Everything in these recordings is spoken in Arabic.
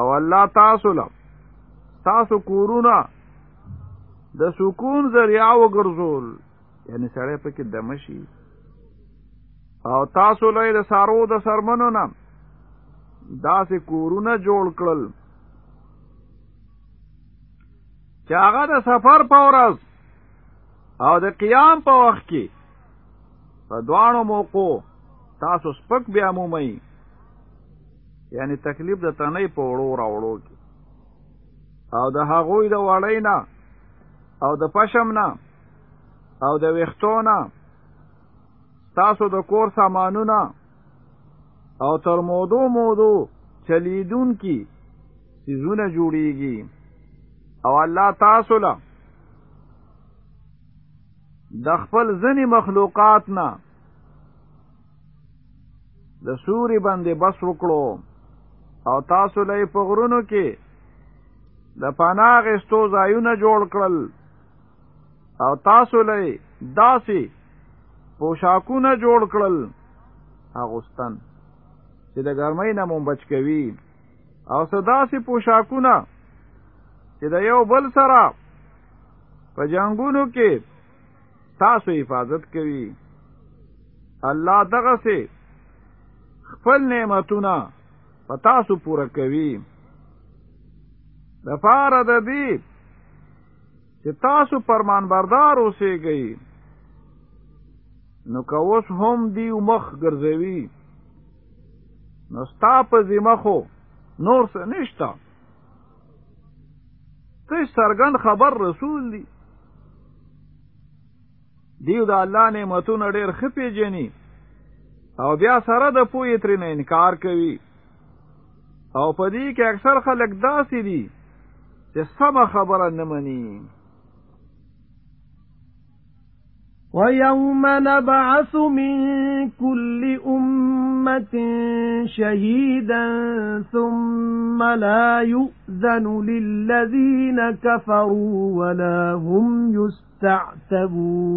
او الله تاسو له تاسو کورونه د سکون ذریعہ وګرځول. یعنی سړی پکې دمشي او تاسو له د سارو د سرمنو نه داسې کورونه جوړ کړل. چې هغه د سفر په ورځ او د قیام په وخت کې په دوانو موقو تاسو سپک بیا مومئ یعنی تکلیف د تنې په وړو راوړو کې. او د هغوی د وړۍ نه او د پشم نه او د ویختو نه تاسو د کور سامانونه او تر مودو مودو چلیدون کی سیزونه جوړیږي. او الله تاسو له د خپل ځنی مخلوقات نه د سوري باندې بس وکړو او تاسو له په غرونو کې د پناه غستو ځایونه جوړ کړل. او تاسو له داسي پوشاکونه جوړ کړل. اغوستن چې د ګرمۍ نه مون بچ کوي. او صداسي پوشاکونه چې د یو بل سره په جنگونو کې تاسو حفاظت کوي. الله دغه سي خپل نعمتونه په تاسو پوره کوي. د پاره د دې چې تاسو فرمان بردار اوسئ نو کوس هم دی مخ ګرځوي. نو ستا په ذمه خو نور څه نشته. ته سرګن خبر رسول دی. دیو د الله نعمتونه ډېر خپې جنې او بیا سره د پوی تر نه انکار کوي أو په دې کې اکثر خلک داسې دي چې سم خبره نه وَيَوْمَ نَبْعَثُ مِن كُلِّ أُمَّةٍ شَهِيدًا ثُمَّ لَا يُؤْذَنُ لِلَّذِينَ كَفَرُوا وَلَا هُمْ يُسْتَعْتَبُونَ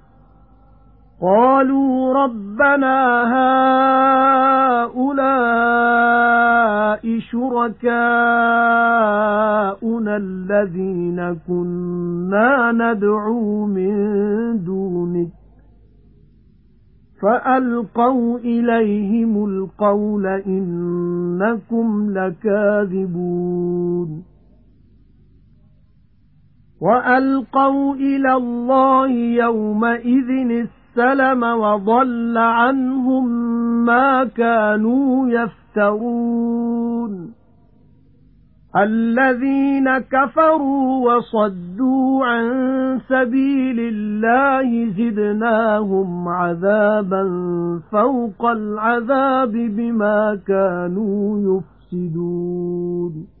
قَالُوا رَبَّنَا هَؤُلَاءِ شُرَكَاؤُنَا الَّذِينَ كُنَّا نَدْعُو مِن دُونِكَ. فَأَلْقَوْا إِلَيْهِمُ الْقَوْلَ إِنَّكُمْ لَكَاذِبُونَ. وَأَلْقَوْا إِلَى اللَّهِ يَوْمَئِذٍ السَّلَمَ وَضَلَّ عَنْهُمْ مَا كَانُوا يَفْتَرُونَ. الَّذِينَ كَفَرُوا وَصَدُّوا عَن سَبِيلِ اللَّهِ زِدْنَاهُمْ عَذَابًا فَوْقَ الْعَذَابِ بِمَا كَانُوا يُفْسِدُونَ.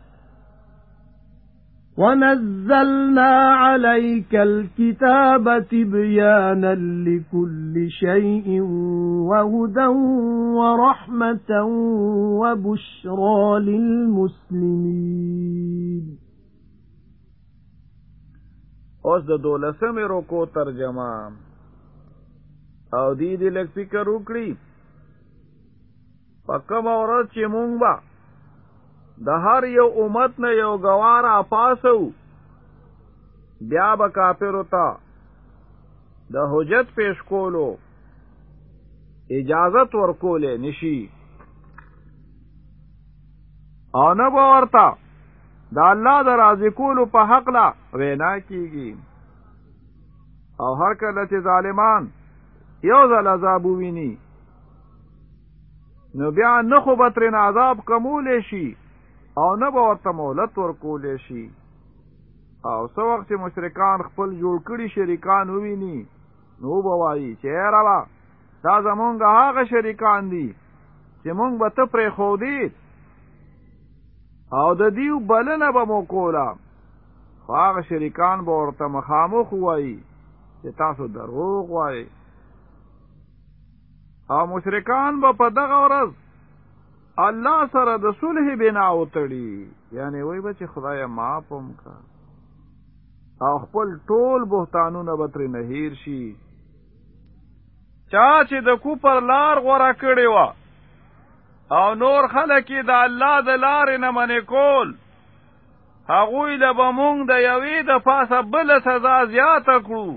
وَنَزَّلْنَا عَلَيْكَ الْكِتَابَ تِبْيَانًا لِكُلِّ شَيْءٍ وَهُدًى وَرَحْمَةً وَبُشْرَى لِلْمُسْلِمِينَ اوس د دولسمې روکو ترجمه. أو دې په کوم ورځ چې مونږ به د هر یو امت نه یو گوارا پاسو بیا به کافرو ته د حجت پیش کولو اجازت ورکولې نشي او نه به ورته د الله د راضی کولو په حقله وینا کیږي. او هر کله چې ظالمان یو ځل عذاب ویني نو بیا نه خو به ترې عذاب کمولی شي او نه به ورته مهلت ورکولی شي. او څه وخت چې مشرکان خپل جوړ کړي شریکان وویني نو به وایي چې ربا دا زمونږ هغه شریکان دي چې مونږ به ته پرې خودی او د دیو بلنه به مو کوله. خو هغه شریکان به ورته مخامخ وایي چې تاسو دروغ وایي او مشرکان به په دغه ورځ الله سره د صلح بنا وتړي. یعنی وای به چې خدای معاف هم کا او خپل ټول بهتانونه به ترې نهیر شي. چا چې د کفر لار غوره کړې و او نور خلک د الله د لارې نه منع کول هغوی له به مونږ د یوې د پاسه بله سزا زیاته کړو.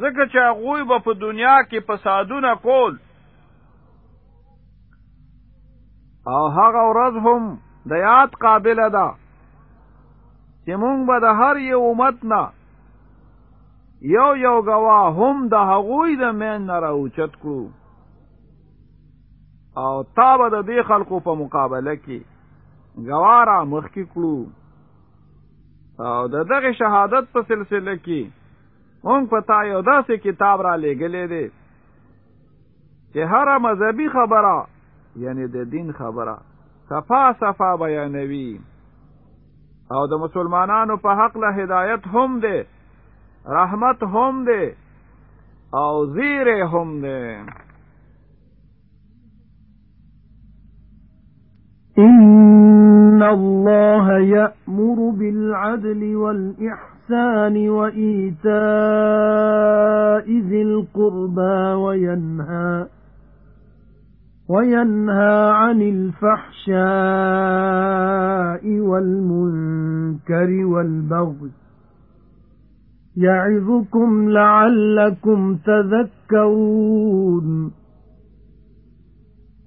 ځکه چې هغوی به په دنیا کې فسادونه کول او هغه ورځ هم د یاد قابل ده چې مونږ به د هر یو امت نه یو یو گواه هم د هغوی د مین نه راوچت کړو. او تا به د دې خلکو په مقابله کې گوارا مخکې کړو. او د دغه شهادت په سلسله کې مونږ په تا یو داسې کتاب را لېږلې دی چې هر مذهبي خبره یعنی د دین خبره. صفا صفا بیانوي. أو د مسلمانانو په حق له هدایت هم ده رحمت هم ده أو زیر هم ده إن الله يأمر بالعدل والإحسان وإيتاء ذي القربى وينهى وَيَنْهَى عَنِ الْفَحْشَاءِ وَالْمُنكَرِ وَالْبَغْيِ يَعِظُكُمْ لَعَلَّكُمْ تَذَكَّرُونَ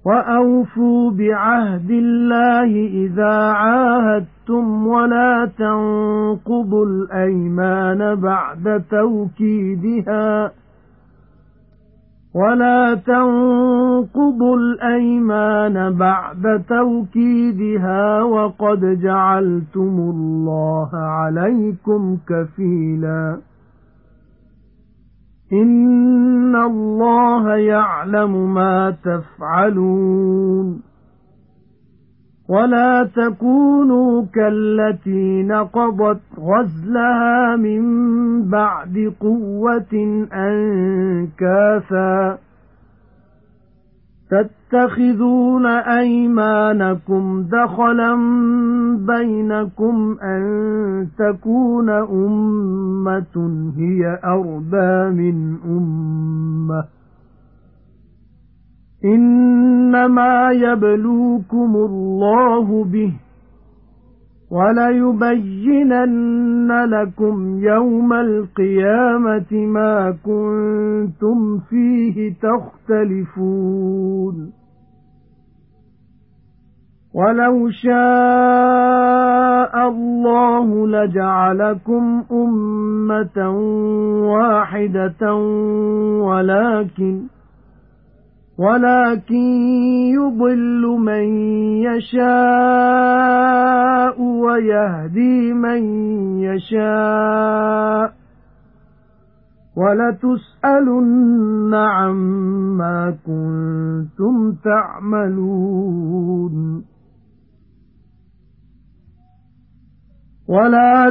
وَأَوْفُوا بِعَهْدِ اللَّهِ إِذَا عَاهَدتُّمْ وَلَا تَنقُضُوا الْأَيْمَانَ بَعْدَ تَوْكِيدِهَا وَلَا تَنقُضُوا الْأَيْمَانَ بَعْدَ تَوْكِيدِهَا وَقَدْ جَعَلْتُمُ اللَّهَ عَلَيْكُمْ كَفِيلًا إِنَّ اللَّهَ يَعْلَمُ مَا تَفْعَلُونَ وَلَا تَكُونُوا كَالَّتِي نَقَضَتْ غَزْلَهَا مِنْ بَعْدِ قُوَّةٍ أَنْكَاثًا تَتَّخِذُونَ أَيْمَانَكُمْ دَخَلًا بَيْنَكُمْ أَنْ تَكُونَ أُمَّةٌ هِيَ أَرْبَى مِنْ أُمَّةٍ إِنَّمَا يَبْلُوكُمُ اللَّهُ بِهِ وَلَيُبَيِّنَنَّ لَكُمْ يَوْمَ الْقِيَامَةِ مَا كُنتُمْ فِيهِ تَخْتَلِفُونَ. وَلَوْ شَاءَ اللَّهُ لَجَعَلَكُمْ أُمَّةً وَاحِدَةً وَلَكِنَّ وَلَكِن يُضِلُّ مَن يَشَاءُ وَيَهْدِي مَن يَشَاءُ. وَلَتُسْأَلُنَّ عَمَّا كُنتُمْ تَعْمَلُونَ. وَلَا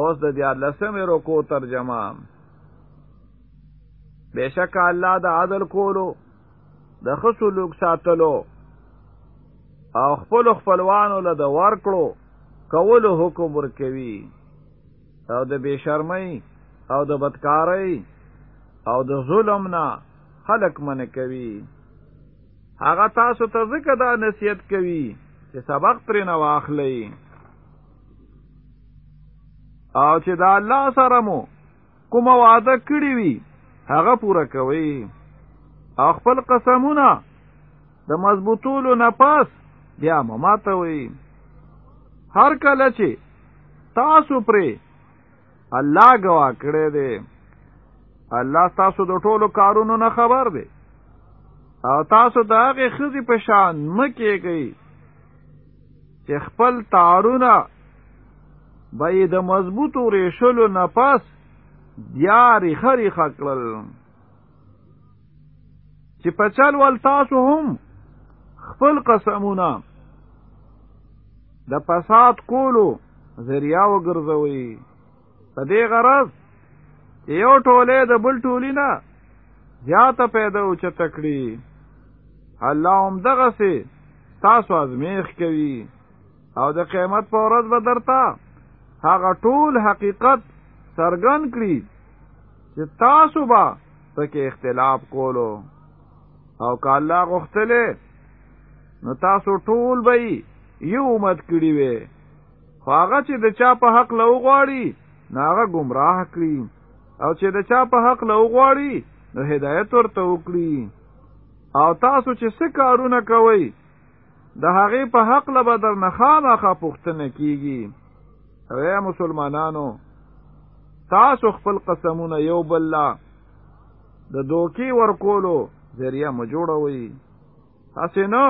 اوس د دې لسمه رکو ترجمه. بشک الله د عدل کولو د خصلوک ساتلو او خپل خپلوانو له د ورکړو کولو حکم ورکوي. او د بشرمۍ او د بدکارۍ او د ظلم نه خلق من کوي. هغه تاسو ته ذکر دا نصیحت کوي چې سبق پرې نه واخلئ او چې دا الله سره مو کومه وعده کړی وي هغه پوره کوي او خپل قسمونه د مضبوطولو نه پاس بیا مو ماتوي هر کله چې تاسو پرې الله گوا کړی دی الله تاسو د ټولو کارونو نه خبر دی. او تاسو د هغې ښځې په شان مه کېږئ چې خپل تارونه به د مضبوطو ریشلو نفس بیا ریخه ریخه کړل. چې په چل ول تاسو هم خپل قسمونه د فساد کولو ذریعہ وګرځوي په دې غرض یو ټوله د بل ټولی نه زیاته پیدا او چتکړي الله هم دغه سي تاسو ازمیښت کوي. او د قیامت په ورځ به درته هغه ټول حقیقت څرګند کړي چې تاسو به پکې اختلاف کولو. او که الله غوښتلې نو تاسو ټول به یو امت کړي وي خو هغه چې د چا په حقله وغواړي نو هغه گمراه کړي. او چې د چا په حقله وغواړي نو هدایت ورته وکړي. او تاسو چې څه کارونه کوئ د هغې په حقله به در نه خامخا پوښتنه کیږي اے مسلمانانو تاسو خپل قسمونه یو بل د دوکي ورکولو ذریعہ مو جوړوي تاسو نو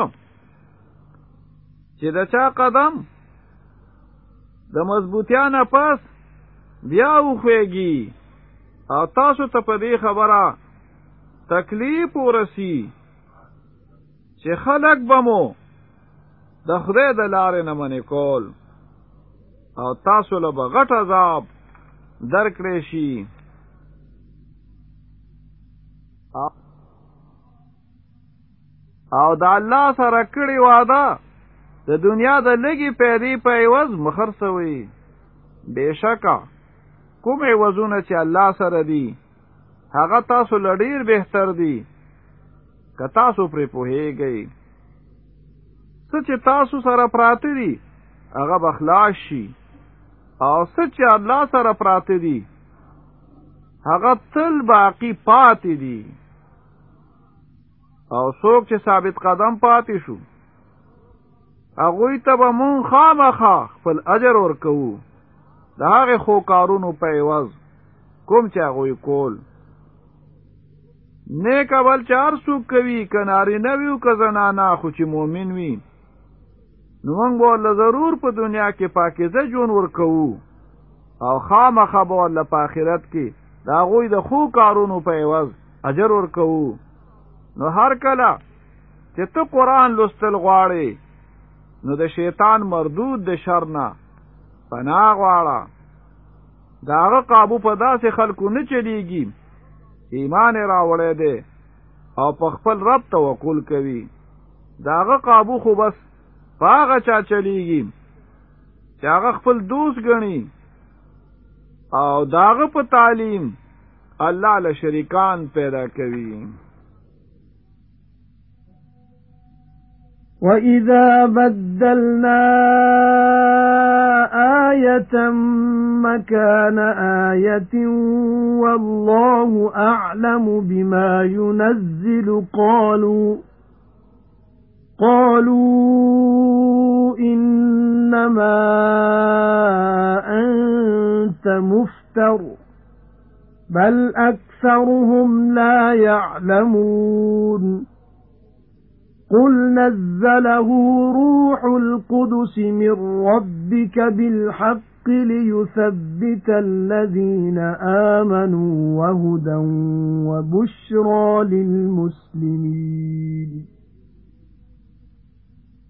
چې د چا قدم د مضبوطیا نه پس بیا وخويږي او تاسو ته په دې خبره تکلیف ورسی چې خلق بمو د خدای د لارې نه منې کول او تاسو له غټ عذاب درکړې شي. او د الله سره کړی وعده د دنیا د لګي پیری په ایواز مخرسوي بشکا کوم ایوازونه چې الله سره دي هغه تاسو لډیر بهتر دي. که تاسو پرې پوهیږئ څه چې تاسو سره پراته دي هغه بخلاص شي او سچ الله سره پراته دي هغه تل باقی پاتې دي. او څوک چې ثابت قدم پاتې شو هغه ته به مون خامخا خپل اجر ورکوو. د هغه خو کارونو په عوض کوم چې هغه کول. نیک اول چار سو کوي کناری نویو که زنانا خو چې مومن وي نو موږ به ضرور په دنیا کې پاکیزه جون ورکوو. او خامخه به ول په آخرت کې د هغوی د ښو کارونو په عوض اجر ورکوو. نو هر کله چې ته قران لوستل غواړې نو د شیطان مردود د شر نه. پناه غواړه. د هغه قابو په داسې خلکو نه چلیږي. ایمان راوړی دی او په خپل رب توکل کوي. د هغه قابو خو بس په هغه چا چلیږي چې هغه خپل دوست ګڼي او داغه په تعلیم الله له شریکان پیدا کوي. وَإِذَا بَدَّلْنَا آيَةً مَكَانَ آيَةٍ وَاللَّهُ أَعْلَمُ بِمَا يُنَزِّلُ قَالُوا قَالُوا إِنَّمَا أَنْتَ مُفْتَرٍ بَلْ أَكْثَرُهُمْ لَا يَعْلَمُونَ. قُلْ نَزَّلَهُ رُوحُ الْقُدُسِ مِنْ رَبِّكَ بِالْحَقِّ لِيُثَبِّتَ الَّذِينَ آمَنُوا وَهُدًى وَبُشْرَى لِلْمُسْلِمِينَ.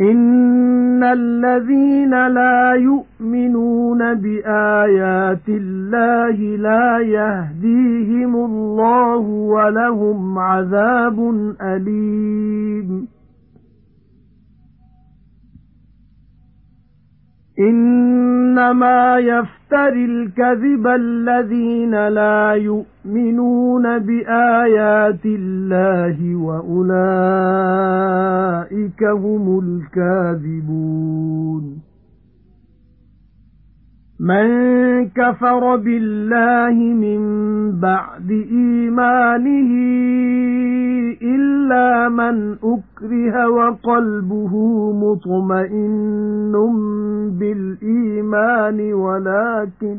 إِنَّ الَّذِينَ لَا يُؤْمِنُونَ بِآيَاتِ اللَّهِ لَا يَهْدِيهِمُ اللَّهُ وَلَهُمْ عَذَابٌ أَلِيمٌ إِنَّمَا يَفْتَرِي الْكَذِبَ الَّذِينَ لَا يُؤْمِنُونَ بِآيَاتِ اللَّهِ وَأُولَئِكَ هُمُ الْكَاذِبُونَ. مَنْ كَفَرَ بِاللَّهِ مِنْ بَعْدِ إِيمَانِهِ إِلَّا مَنْ أُكْرِهَ وَقَلْبُهُ مُطْمَئِنٌّ بِالْإِيمَانِ وَلَكِنْ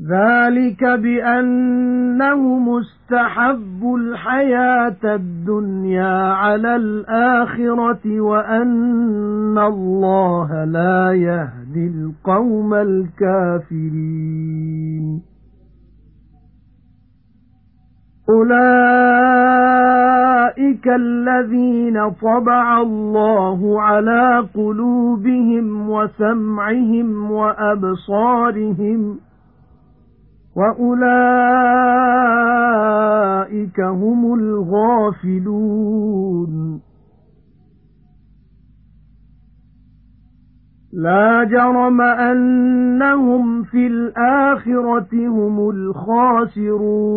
ذَلِكَ بِأَنَّهُ مُسْتَحَبُّ الْحَيَاةَ الدُّنْيَا عَلَى الْآخِرَةِ وَأَنَّ اللَّهَ لَا يَهْدِي الْقَوْمَ الْكَافِرِينَ. أُولَئِكَ الَّذِينَ طَبَعَ اللَّهُ عَلَى قُلُوبِهِمْ وَسَمْعِهِمْ وَأَبْصَارِهِمْ وَأُولَئِكَ هُمُ الْغَافِلُونَ لا جرم أنهم في الآخرة هم الخاسرون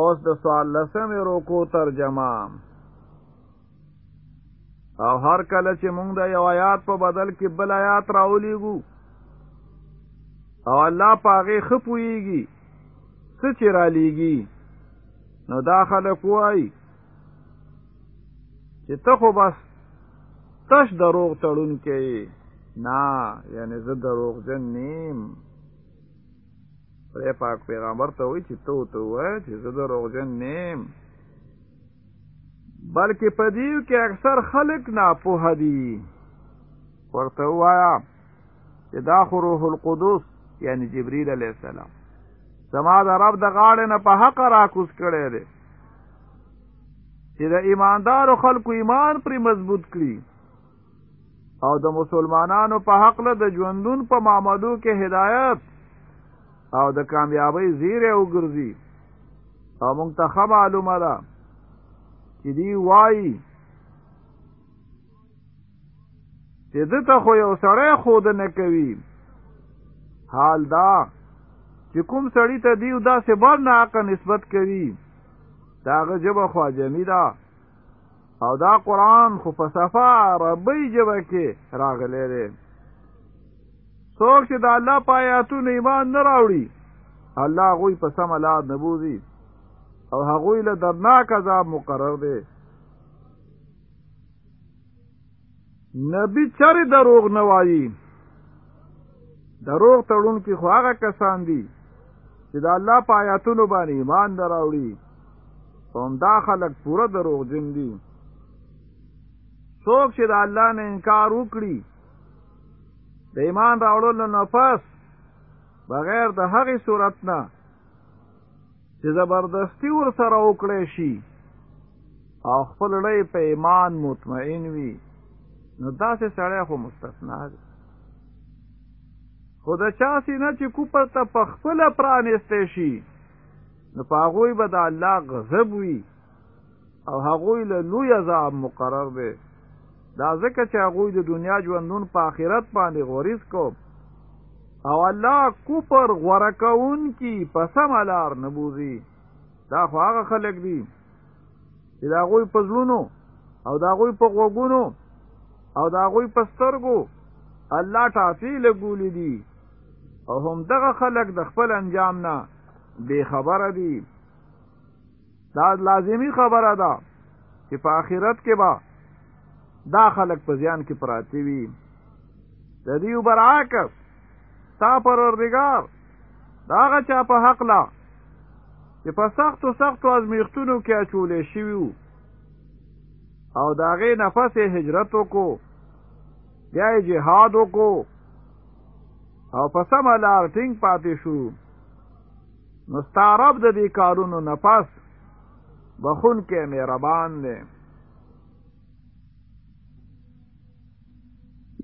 اوس د څوارلسمې رکوع ترجمه. او هر کله چې مونږ د یو آیات په بدل کې بل آیات راولېګو او الله په هغه ښه پوهیږي څه چې را لېږي نو دا خلک وایي چې ته خو بس تش دروغ تړونکې یې نه یعنی زه دروغجن نیم خدای پاک پیغمبر ته وایي چې تو ته وایي چې زه دروغجن نیم بلکې په دوی کې اکثر خلک ناپوه دي ورته وایا چې دا خو روح القدس یعنی جبرئیل علیہ السلام زما د رب د غاړې نه په حق راکوز کړی دی چې د ایماندارو خلکو ایمان پرې مضبوط کړي او د مسلمانانو په حقله د ژوندون په معاملو کې هدایت او د کامیابی زیره وګرځي. او مونږ ته معلومه ده چې دی وایي چې دته خو یو سړی خود نه کوي. حال دا چې کوم سړی ته دیو دا سه بار نه حق نسبت کوي. داغه جبه خو جمی ده. او دا قران خو صفه عربی جبه کې راغلی دی څوک چې د الله په آیاتونو ایمان نه راوړي الله هغوی په سم لار نه بوزي او هغوی له درناک عذاب مقرر دی. نبی چر دروغ نه وایي. دروغ تړونکي خو هغه کسان دي چې د الله په آیاتونو باندې ایمان نه راوړي هم دا خلک پوره دروغجن دي. څوک چې د الله نه انکار وکړي د ایمان راوړلو نه پس بغیر د هغې صورت نه چې زبردستی ور سره وکړی شي او خپل زړه یې په ایمان مطمئن وي نو داسې سړی خو مستثنا دی. خو د چا سینه چې کفر ته په خپله پرانیستی شي نو په هغوی به د الله غضب وي او هغوی له لوی عذاب مقرر دی دا ځکه چې هغوی د دنیا ژوندون په آخرت باندې غوره کړو او الله کفر غوره کوونکي په سم لار نه بوزي. دا خو هغه خلک دي چې د هغوی په زړونو او د هغوی په غوږونو او د هغوی په سترګو الله ټاپې لګولې دي. او هم دغه خلک د خپل انجام نه بے خبره دي. دا لازمی خبره ده چې په آخرت کې به دا خلک په زیان کې پراتی وي. د دې برعکس ستا پروردگار د هغه چا په حقله چې په سختو سختو ازمیښتونو کې اچولې شوی او د هغه نه پس هجرت وکړو بیا جهاد وکړو او په سم لار ټینګ پاتې شو. نو ستا رب د دې کارونو نه پس بخښونکی مهربان دی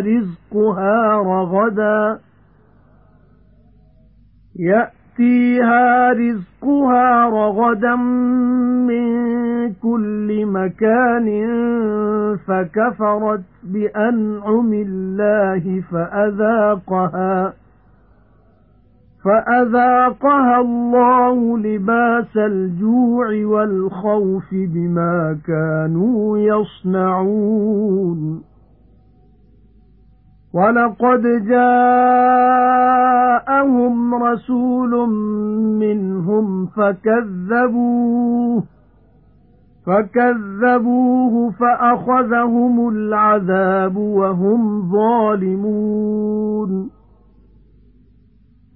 رِزْقُهَا رَغَدًا. يَأْتِيهَا رِزْقُهَا رَغَدًا مِنْ كُلِّ مَكَانٍ فَكَفَرَتْ بِأَنْعُمِ اللَّهِ فَأَذَاقَهَا. فَأَذَاقَهَا اللَّهُ لِبَاسَ الْجُوعِ وَالْخَوْفِ بِمَا كَانُوا يَصْنَعُونَ. وَلَقَدْ جَاءَهُمْ رَسُولٌ مِنْهُمْ فَكَذَّبُوهُ فَكَذَّبُوهُ فَأَخَذَهُمُ الْعَذَابُ وَهُمْ ظَالِمُونَ.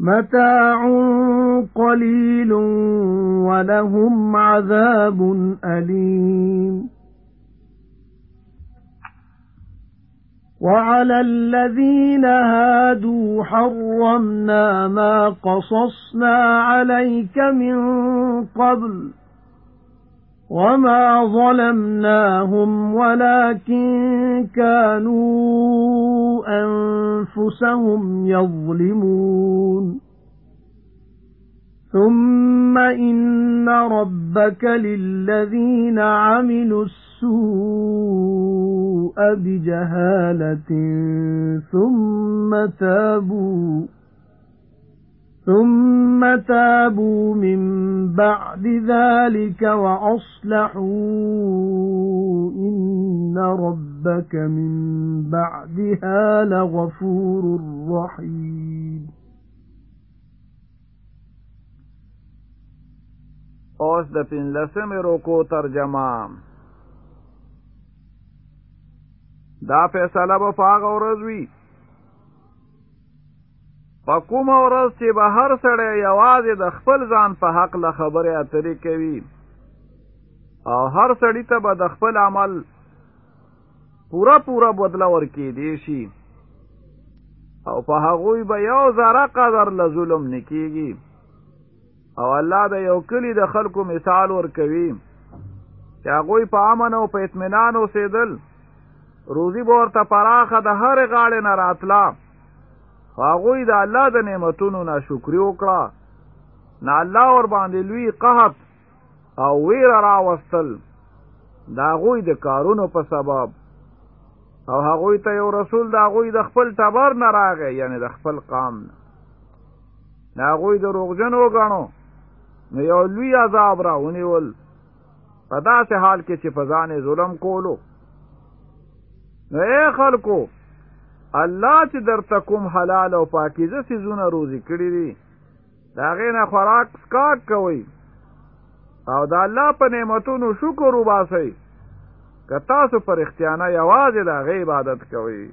مَتَاعٌ قَلِيلٌ وَلَهُمْ عَذَابٌ أَلِيمٌ. وَعَلَى الَّذِينَ هَادُوا حَرَّمْنَا مَا قَصَصْنَا عَلَيْكَ مِنْ قَبْلُ وَمَا ظَلَمْنَاهُمْ وَلَكِنْ كَانُوا أَنفُسَهُمْ يَظْلِمُونَ ثُمَّ إِنَّ رَبَّكَ لِلَّذِينَ عَمِلُوا السُّوءَ بِجَهَالَةٍ ثُمَّ تَابُوا ثُمَّ تَابُوا مِن بَعْدِ ذَلِكَ وَأَصْلَحُوا إِنَّ رَبَّكَ مِن بَعْدِهَا لَغَفُورٌ رَّحِيمٌ. اوس د پنځلسمې روکو ترجمه دا فیصله به هغه ورځ په کومه ورځ چې به هر سړی یوازې د خپل ځان په حق له خبرې اترې کوي. او هر سړی ته به د خپل عمل پورا پورا بدله ورکې دی شي. او په هغوی به یو ذره قدر له ظلم نکېږي او الله د یو کلی د خلکو مثال ورکوي. چې هغوی په امن او په اطمینان اوسېدل روزي به ورته پراخه د هر غاړې نه راتله هغوی د الله د نعمتونو ناشکری وکړه. نو الله ور باندې لوی قحط او ویره راوستل. د هغوی د کارونو په سبب. او هغوی ته یو رسول د هغوی د خپل ټبر نه راغی یعنی د خپل قام نه. هغوی دروغجن وګڼو. نو یو لوی عذاب را ونیول. په داسې حال کې چې په ځان ظلم کولو. نو خلکو الله چې درته کوم حلال او پاکیزه سیزونه روزي کړی دي د هغې نه خوراک سکاک کوئ او د الله په نعمتونو شکر وباسئ. که تاسو په رښتیا نه یوازې د هغه عبادت کوئ.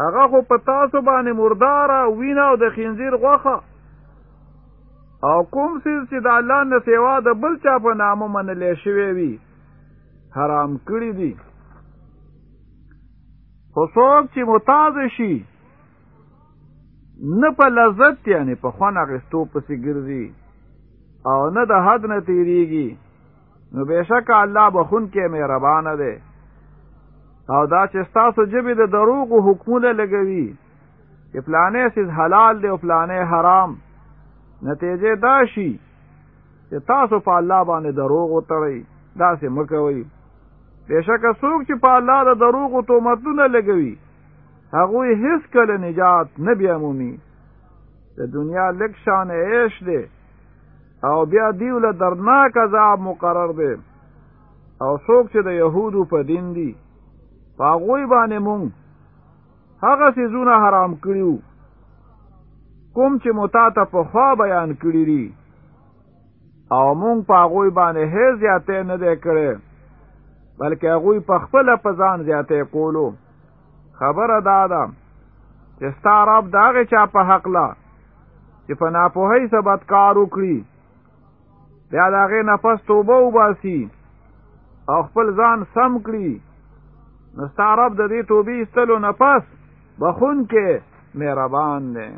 هغه خو په تاسو باندې مرداره وینه او د خنزیر غوښه او کوم سیز چې د الله نه سیوا د بل چا په نامه منلې شوی وي حرام کړی دي خو څوک چې محتاج شي نه په لذت یعنی په خوند اغستو پسې ګرځي. او نه د حد نه تیریږي. نو بېشکه الله بخښونکی مهربان دی. او دا چې تاسو ژبې د دروغ حکمونه لګوي چې پلانې سیز حلال دی او پلانې حرام نتیجه دا شي چې تاسو په الله باندې دروغ وتړئ. داسې مکوئ بېشکه څوک چې په الله د دروغ او تهمتونه لګوي هغه هیڅ کله نجات نه بیامومي د دنیا لږ شان عیش دی او بیا د دوی له درناک عذاب مقرر دی او څوک چې د يهودو په دین دی۔ هغه باندې مونږ هغه سیزونه حرام کړي وو کوم چې متاته په خوا بیان کړی دي او مونږ په هغه باندې هیڅ زیاته نه دی کړی بلکې هغه په خپل په ځان زیاتې کولو. خبره دا ده چې ستا رب د هغه چا په حق لا چې په ناپوهۍ سره بد کار وکړي. بیا د هغې نه پس توبه وباسي او خپل ځان سم کړي. نو ستارب د دې توبې استلو نفس بخون کې مهربان دی